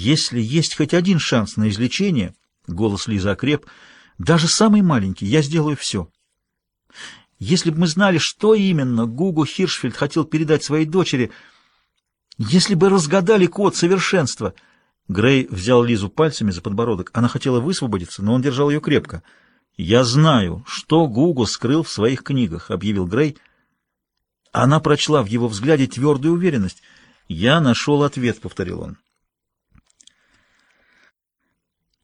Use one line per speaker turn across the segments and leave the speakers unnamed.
Если есть хоть один шанс на излечение, голос Лизы окреп, даже самый маленький, я сделаю все. Если бы мы знали, что именно Гугу Хиршфельд хотел передать своей дочери, если бы разгадали код совершенства... Грей взял Лизу пальцами за подбородок. Она хотела высвободиться, но он держал ее крепко. «Я знаю, что Гугу скрыл в своих книгах», — объявил Грей. Она прочла в его взгляде твердую уверенность. «Я нашел ответ», — повторил он.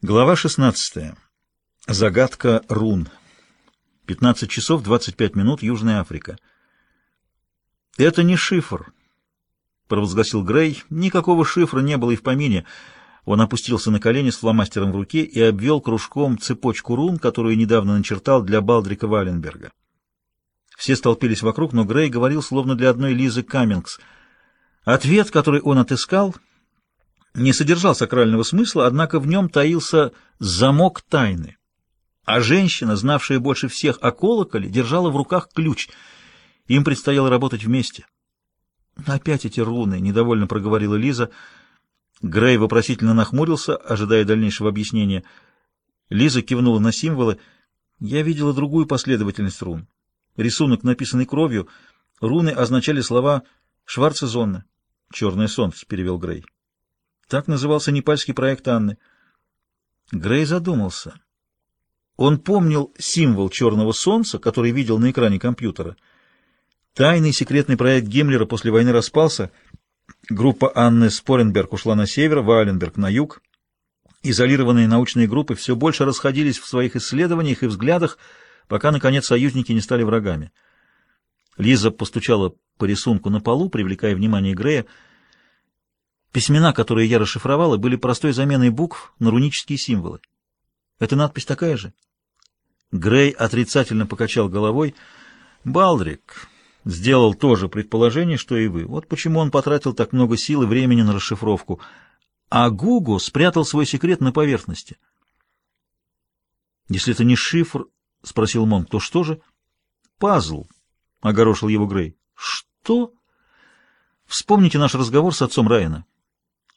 Глава 16. Загадка рун. 15 часов 25 минут, Южная Африка. «Это не шифр», — провозгласил Грей. Никакого шифра не было и в помине. Он опустился на колени с фломастером в руке и обвел кружком цепочку рун, которую недавно начертал для Балдрика Валенберга. Все столпились вокруг, но Грей говорил словно для одной Лизы Каммингс. Ответ, который он отыскал, не содержал сакрального смысла, однако в нем таился замок тайны. А женщина, знавшая больше всех о колоколе, держала в руках ключ. Им предстояло работать вместе. «Опять эти руны!» — недовольно проговорила Лиза. Грей вопросительно нахмурился, ожидая дальнейшего объяснения. Лиза кивнула на символы. «Я видела другую последовательность рун. Рисунок, написанный кровью. Руны означали слова «Шварцезонна». «Черное солнце», — перевел Грей. Так назывался непальский проект Анны. Грей задумался. Он помнил символ черного солнца, который видел на экране компьютера. Тайный секретный проект Гиммлера после войны распался. Группа Анны Споренберг ушла на север, Валенберг на юг. Изолированные научные группы все больше расходились в своих исследованиях и взглядах, пока, наконец, союзники не стали врагами. Лиза постучала по рисунку на полу, привлекая внимание Грея. Письмена, которые я расшифровала, были простой заменой букв на рунические символы. Эта надпись такая же? Грей отрицательно покачал головой. Балдрик сделал то же предположение, что и вы. Вот почему он потратил так много сил и времени на расшифровку. А Гугу спрятал свой секрет на поверхности. Если это не шифр, — спросил Монк, — то что же? Пазл, — огорошил его Грей. Что? Вспомните наш разговор с отцом Райана.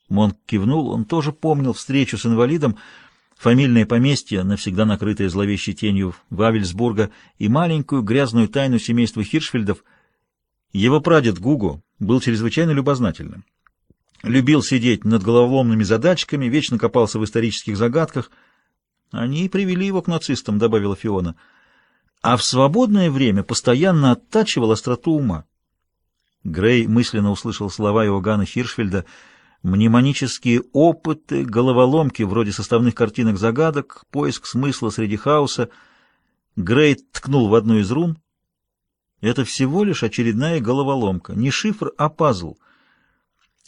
Монк кивнул, он тоже помнил встречу с инвалидом, — фамильное поместье, навсегда накрытое зловещей тенью Вавельсбурга, и маленькую грязную тайну семейства Хиршфельдов. Его прадед Гуго был чрезвычайно любознательным. Любил сидеть над головоломными задачками, вечно копался в исторических загадках. Они и привели его к нацистам, добавила Фиона. А в свободное время постоянно оттачивал остроту ума. Грей мысленно услышал слова Иоганна Хиршфельда — мнемонические опыты, головоломки вроде составных картинок загадок, поиск смысла среди хаоса. Грей ткнул в одну из рун. Это всего лишь очередная головоломка, не шифр, а пазл.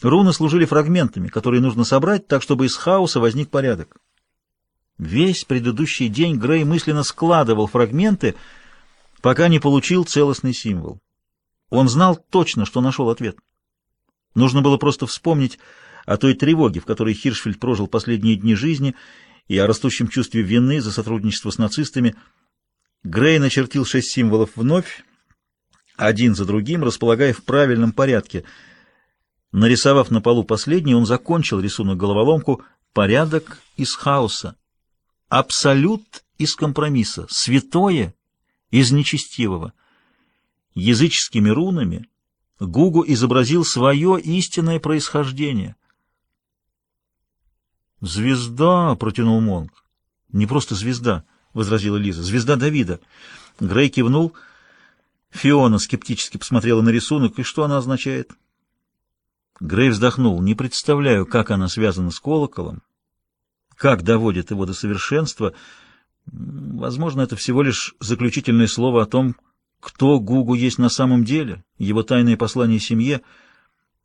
Руны служили фрагментами, которые нужно собрать так, чтобы из хаоса возник порядок. Весь предыдущий день Грей мысленно складывал фрагменты, пока не получил целостный символ. Он знал точно, что нашел ответ. Нужно было просто вспомнить о той тревоге, в которой Хиршфельд прожил последние дни жизни, и о растущем чувстве вины за сотрудничество с нацистами. Грей начертил шесть символов вновь, один за другим, располагая в правильном порядке. Нарисовав на полу последний, он закончил рисунок-головоломку «Порядок из хаоса», «Абсолют из компромисса», «Святое из нечестивого». Языческими рунами Гугу изобразил свое истинное происхождение. «Звезда!» — протянул Монг. «Не просто звезда», — возразила Лиза. «Звезда Давида». Грей кивнул. Фиона скептически посмотрела на рисунок. «И что она означает?» Грей вздохнул. «Не представляю, как она связана с колоколом, как доводит его до совершенства. Возможно, это всего лишь заключительное слово о том, кто Гугу есть на самом деле, его тайное послание семье.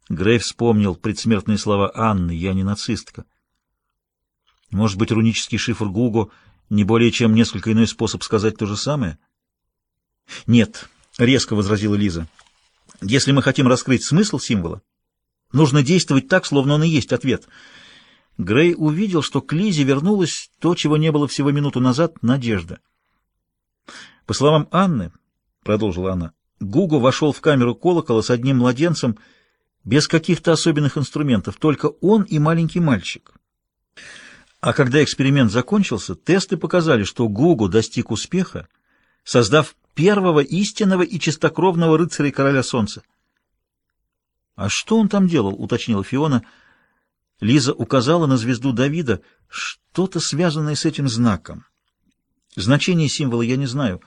Грей вспомнил предсмертные слова Анны «Я не нацистка». Может быть, рунический шифр Гугу не более чем несколько иной способ сказать то же самое? Нет, резко возразила Лиза. Если мы хотим раскрыть смысл символа, нужно действовать так, словно он и есть ответ. Грей увидел, что к Лизе вернулось то, чего не было всего минуту назад — надежда. По словам Анны, — продолжила она. Гугу вошел в камеру колокола с одним младенцем, без каких-то особенных инструментов, только он и маленький мальчик. А когда эксперимент закончился, тесты показали, что Гугу достиг успеха, создав первого истинного и чистокровного рыцаря короля солнца. «А что он там делал?» — уточнила Фиона. Лиза указала на звезду Давида. Что-то связанное с этим знаком. Значение символа я не знаю.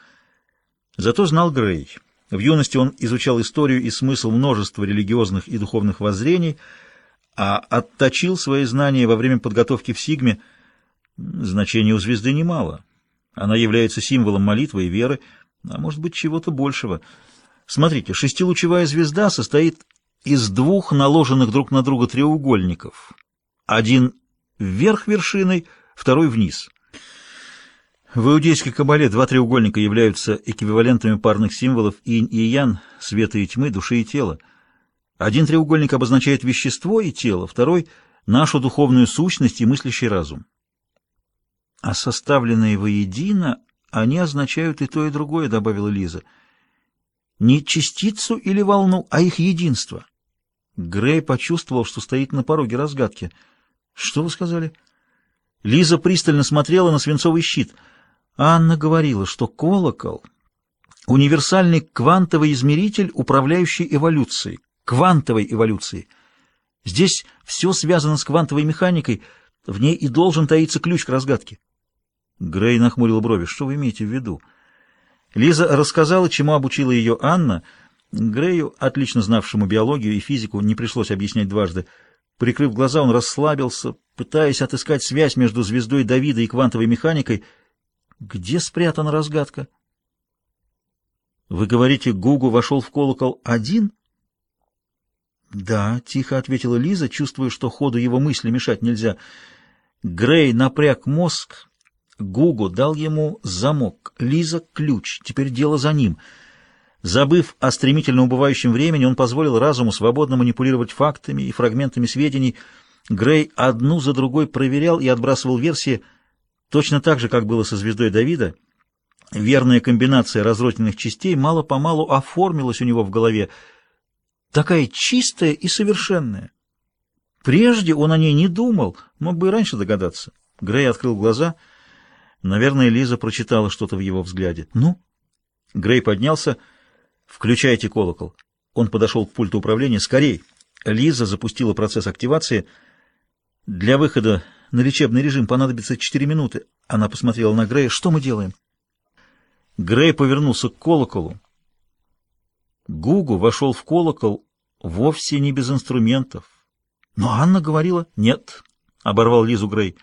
Зато знал Грей. В юности он изучал историю и смысл множества религиозных и духовных воззрений, а отточил свои знания во время подготовки в Сигме. Значение у звезды немало. Она является символом молитвы и веры, а может быть чего-то большего. Смотрите, шестилучевая звезда состоит из двух наложенных друг на друга треугольников. Один вверх вершиной, второй вниз. В иудейской кабале два треугольника являются эквивалентами парных символов инь и ян, света и тьмы, души и тела. Один треугольник обозначает вещество и тело, второй — нашу духовную сущность и мыслящий разум. А составленные воедино, они означают и то, и другое, добавила Лиза. Не частицу или волну, а их единство. Грей почувствовал, что стоит на пороге разгадки. «Что вы сказали?» Лиза пристально смотрела на свинцовый щит. Анна говорила, что колокол — универсальный квантовый измеритель, управляющий эволюцией, квантовой эволюцией. Здесь все связано с квантовой механикой, в ней и должен таиться ключ к разгадке. Грей нахмурил брови. «Что вы имеете в виду?» Лиза рассказала, чему обучила ее Анна — Грею, отлично знавшему биологию и физику, не пришлось объяснять дважды. Прикрыв глаза, он расслабился, пытаясь отыскать связь между звездой Давида и квантовой механикой. Где спрятана разгадка? «Вы говорите, Гугу вошел в колокол один?» «Да», — тихо ответила Лиза, чувствуя, что ходу его мысли мешать нельзя. Грей напряг мозг. Гугу дал ему замок, Лиза — ключ. Теперь дело за ним — Забыв о стремительно убывающем времени, он позволил разуму свободно манипулировать фактами и фрагментами сведений. Грей одну за другой проверял и отбрасывал версии, точно так же, как было со звездой Давида. Верная комбинация разрозненных частей мало-помалу оформилась у него в голове, такая чистая и совершенная. Прежде он о ней не думал, мог бы и раньше догадаться. Грей открыл глаза. Наверное, Лиза прочитала что-то в его взгляде. «Ну?» Грей поднялся. «Включайте колокол». Он подошел к пульту управления. «Скорей!» Лиза запустила процесс активации. «Для выхода на лечебный режим понадобится 4 минуты». Она посмотрела на Грея. «Что мы делаем?» Грей повернулся к колоколу. Гугу вошел в колокол вовсе не без инструментов. Но Анна говорила «нет», — оборвал Лизу Грей.